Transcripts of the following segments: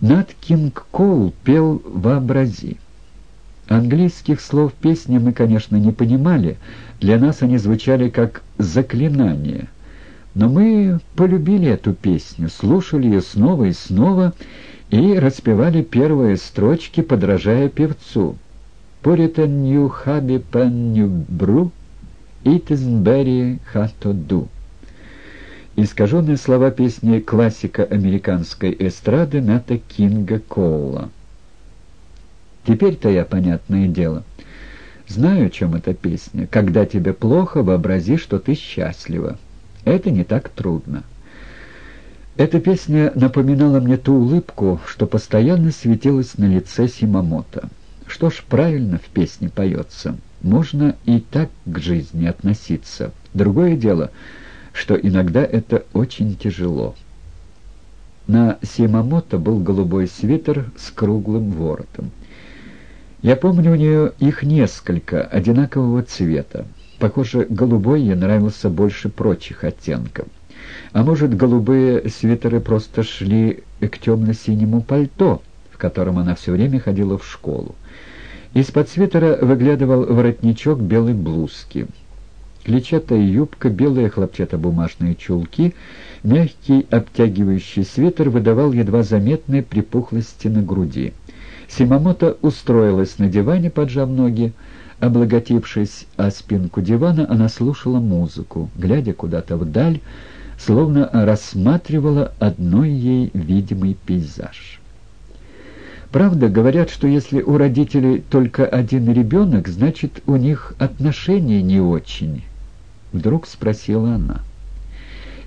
Нат Кинг Коул пел «Вообрази». Английских слов песни мы, конечно, не понимали, для нас они звучали как заклинание. Но мы полюбили эту песню, слушали ее снова и снова и распевали первые строчки, подражая певцу. «Пуритен нью хаби пен нью бру, итизнбери хатоду». Искаженные слова песни классика американской эстрады Ната Кинга Коула. Теперь-то я, понятное дело, знаю, о чем эта песня. Когда тебе плохо, вообрази, что ты счастлива. Это не так трудно. Эта песня напоминала мне ту улыбку, что постоянно светилась на лице Симамото. Что ж, правильно в песне поется. Можно и так к жизни относиться. Другое дело — что иногда это очень тяжело. На Симамото был голубой свитер с круглым воротом. Я помню у нее их несколько, одинакового цвета. Похоже, голубой ей нравился больше прочих оттенков. А может, голубые свитеры просто шли к темно-синему пальто, в котором она все время ходила в школу. Из-под свитера выглядывал воротничок белой блузки — Клетчатая юбка, белые хлопчатобумажные чулки, мягкий обтягивающий свитер выдавал едва заметные припухлости на груди. Симамото устроилась на диване, поджав ноги. Облаготившись о спинку дивана, она слушала музыку, глядя куда-то вдаль, словно рассматривала одной ей видимый пейзаж. Правда, говорят, что если у родителей только один ребенок, значит, у них отношения не очень. — вдруг спросила она.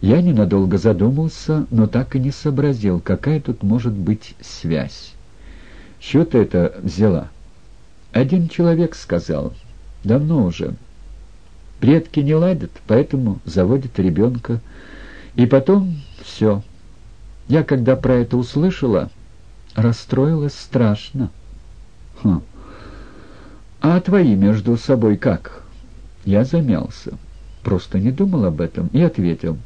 Я ненадолго задумался, но так и не сообразил, какая тут может быть связь. «Чего ты это взяла?» «Один человек сказал. Давно уже. Предки не ладят, поэтому заводят ребенка. И потом все. Я, когда про это услышала, расстроилась страшно». «Хм. А твои между собой как?» Я замялся просто не думал об этом и ответил.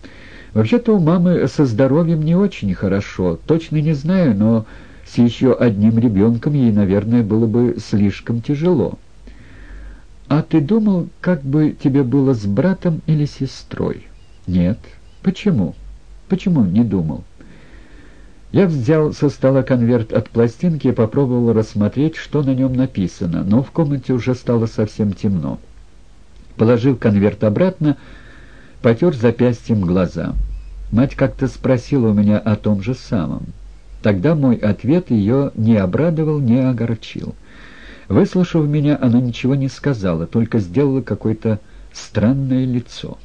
«Вообще-то у мамы со здоровьем не очень хорошо, точно не знаю, но с еще одним ребенком ей, наверное, было бы слишком тяжело». «А ты думал, как бы тебе было с братом или сестрой?» «Нет». «Почему?» «Почему не думал?» Я взял со стола конверт от пластинки и попробовал рассмотреть, что на нем написано, но в комнате уже стало совсем темно. Положив конверт обратно, потер запястьем глаза. Мать как-то спросила у меня о том же самом. Тогда мой ответ ее не обрадовал, не огорчил. Выслушав меня, она ничего не сказала, только сделала какое-то странное лицо.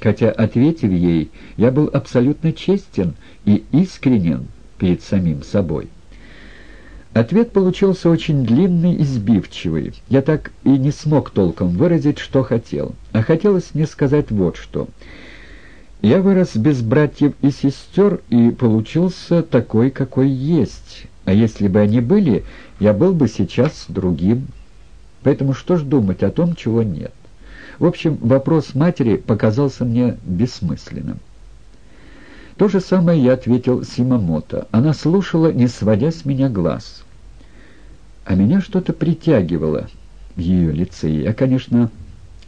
Хотя, ответив ей, я был абсолютно честен и искренен перед самим собой. Ответ получился очень длинный и сбивчивый. Я так и не смог толком выразить, что хотел. А хотелось мне сказать вот что. Я вырос без братьев и сестер и получился такой, какой есть. А если бы они были, я был бы сейчас другим. Поэтому что ж думать о том, чего нет? В общем, вопрос матери показался мне бессмысленным. То же самое я ответил Симамото. Она слушала, не сводя с меня глаз а меня что-то притягивало в ее лице. Я, конечно,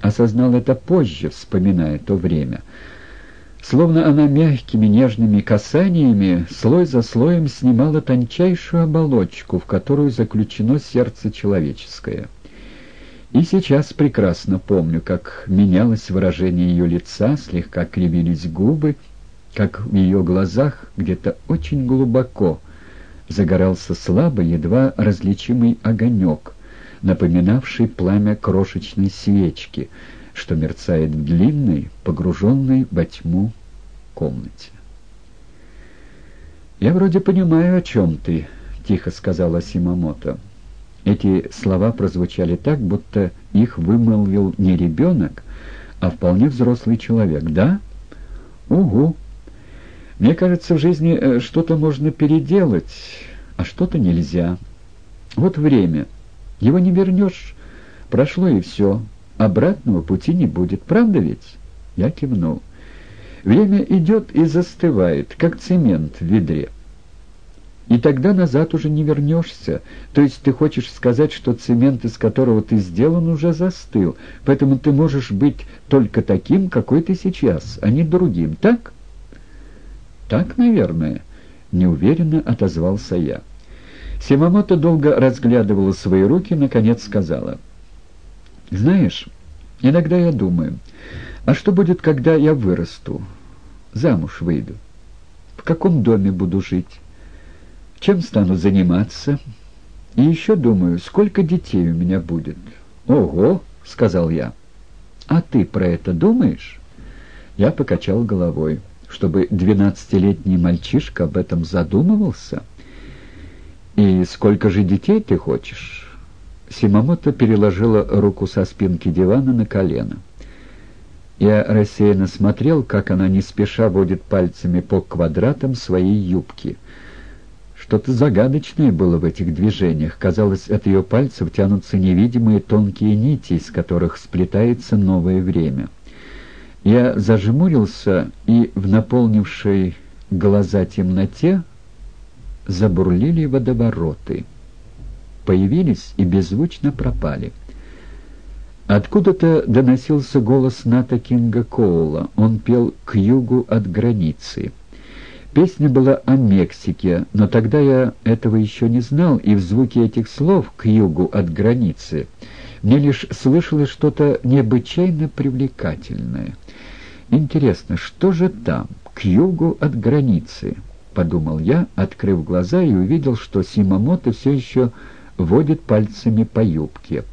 осознал это позже, вспоминая то время. Словно она мягкими нежными касаниями слой за слоем снимала тончайшую оболочку, в которую заключено сердце человеческое. И сейчас прекрасно помню, как менялось выражение ее лица, слегка кривились губы, как в ее глазах где-то очень глубоко — загорался слабый, едва различимый огонек, напоминавший пламя крошечной свечки, что мерцает в длинной, погруженной во тьму комнате. «Я вроде понимаю, о чем ты», — тихо сказала Симамото. Эти слова прозвучали так, будто их вымолвил не ребенок, а вполне взрослый человек. «Да? Угу!» Мне кажется, в жизни э, что-то можно переделать, а что-то нельзя. Вот время. Его не вернешь. Прошло и все. Обратного пути не будет. Правда ведь? Я кивнул. Время идет и застывает, как цемент в ведре. и тогда назад уже не вернешься. То есть ты хочешь сказать, что цемент, из которого ты сделан, уже застыл, поэтому ты можешь быть только таким, какой ты сейчас, а не другим, так? Так, наверное, неуверенно отозвался я. Симамото долго разглядывала свои руки, наконец сказала. «Знаешь, иногда я думаю, а что будет, когда я вырасту, замуж выйду? В каком доме буду жить?» чем стану заниматься. И еще думаю, сколько детей у меня будет. «Ого!» — сказал я. «А ты про это думаешь?» Я покачал головой, чтобы двенадцатилетний мальчишка об этом задумывался. «И сколько же детей ты хочешь?» Симамото переложила руку со спинки дивана на колено. Я рассеянно смотрел, как она не спеша водит пальцами по квадратам своей юбки — что-то загадочное было в этих движениях. Казалось, от ее пальцев тянутся невидимые тонкие нити, из которых сплетается новое время. Я зажмурился, и в наполнившей глаза темноте забурлили водовороты. Появились и беззвучно пропали. Откуда-то доносился голос Ната Кинга Коула. Он пел «К югу от границы». Песня была о Мексике, но тогда я этого еще не знал, и в звуке этих слов «к югу от границы» мне лишь слышалось что-то необычайно привлекательное. «Интересно, что же там, к югу от границы?» — подумал я, открыв глаза и увидел, что Симамото все еще водит пальцами по юбке.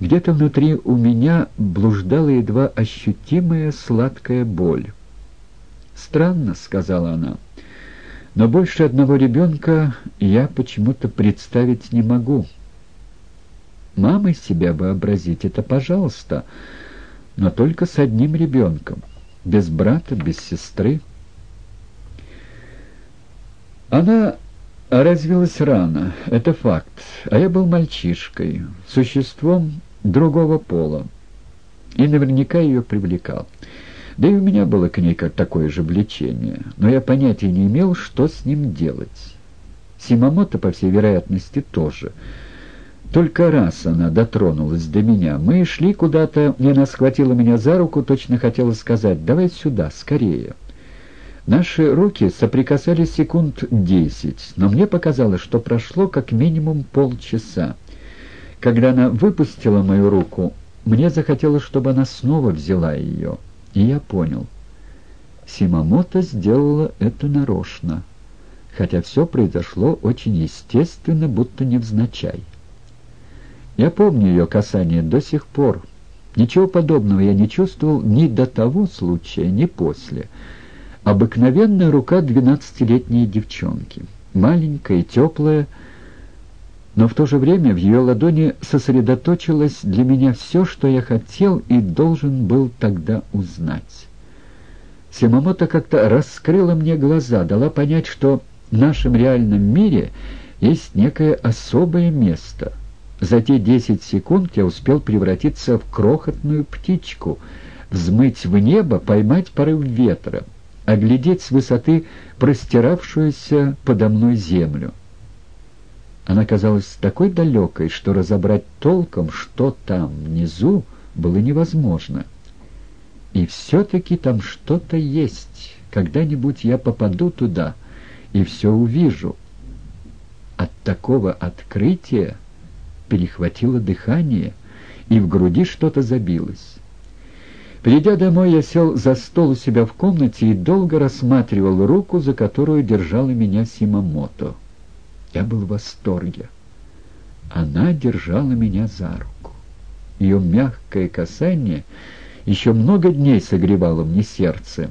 Где-то внутри у меня блуждала едва ощутимая сладкая боль. «Странно», — сказала она. «Но больше одного ребенка я почему-то представить не могу. Мамой себя вообразить — это пожалуйста, но только с одним ребенком, без брата, без сестры». Она развилась рано, это факт, а я был мальчишкой, существом другого пола, и наверняка ее привлекал. Да и у меня было к ней как такое же влечение, но я понятия не имел, что с ним делать. Симамото, по всей вероятности, тоже. Только раз она дотронулась до меня. Мы шли куда-то, и она схватила меня за руку, точно хотела сказать «давай сюда, скорее». Наши руки соприкасались секунд десять, но мне показалось, что прошло как минимум полчаса. Когда она выпустила мою руку, мне захотелось, чтобы она снова взяла ее. И я понял. Симамото сделала это нарочно, хотя все произошло очень естественно, будто невзначай. Я помню ее касание до сих пор. Ничего подобного я не чувствовал ни до того случая, ни после. Обыкновенная рука двенадцатилетней девчонки. Маленькая, теплая, но в то же время в ее ладони сосредоточилось для меня все, что я хотел и должен был тогда узнать. Симамото как-то раскрыла мне глаза, дала понять, что в нашем реальном мире есть некое особое место. За те десять секунд я успел превратиться в крохотную птичку, взмыть в небо, поймать порыв ветра, оглядеть с высоты простиравшуюся подо мной землю. Она казалась такой далекой, что разобрать толком, что там внизу, было невозможно. И все-таки там что-то есть. Когда-нибудь я попаду туда и все увижу. От такого открытия перехватило дыхание, и в груди что-то забилось. Придя домой, я сел за стол у себя в комнате и долго рассматривал руку, за которую держала меня Симамото. Я был в восторге. Она держала меня за руку. Ее мягкое касание еще много дней согревало мне сердце.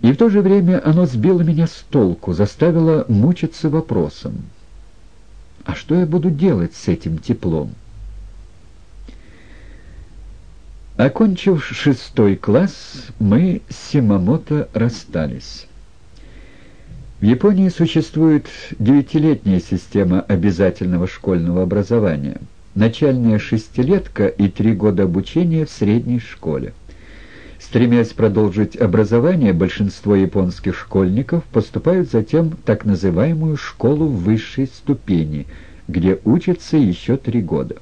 И в то же время оно сбило меня с толку, заставило мучиться вопросом. А что я буду делать с этим теплом? Окончив шестой класс, мы с Симамото расстались. В Японии существует девятилетняя система обязательного школьного образования, начальная шестилетка и три года обучения в средней школе. Стремясь продолжить образование, большинство японских школьников поступают затем в так называемую школу высшей ступени, где учатся еще три года.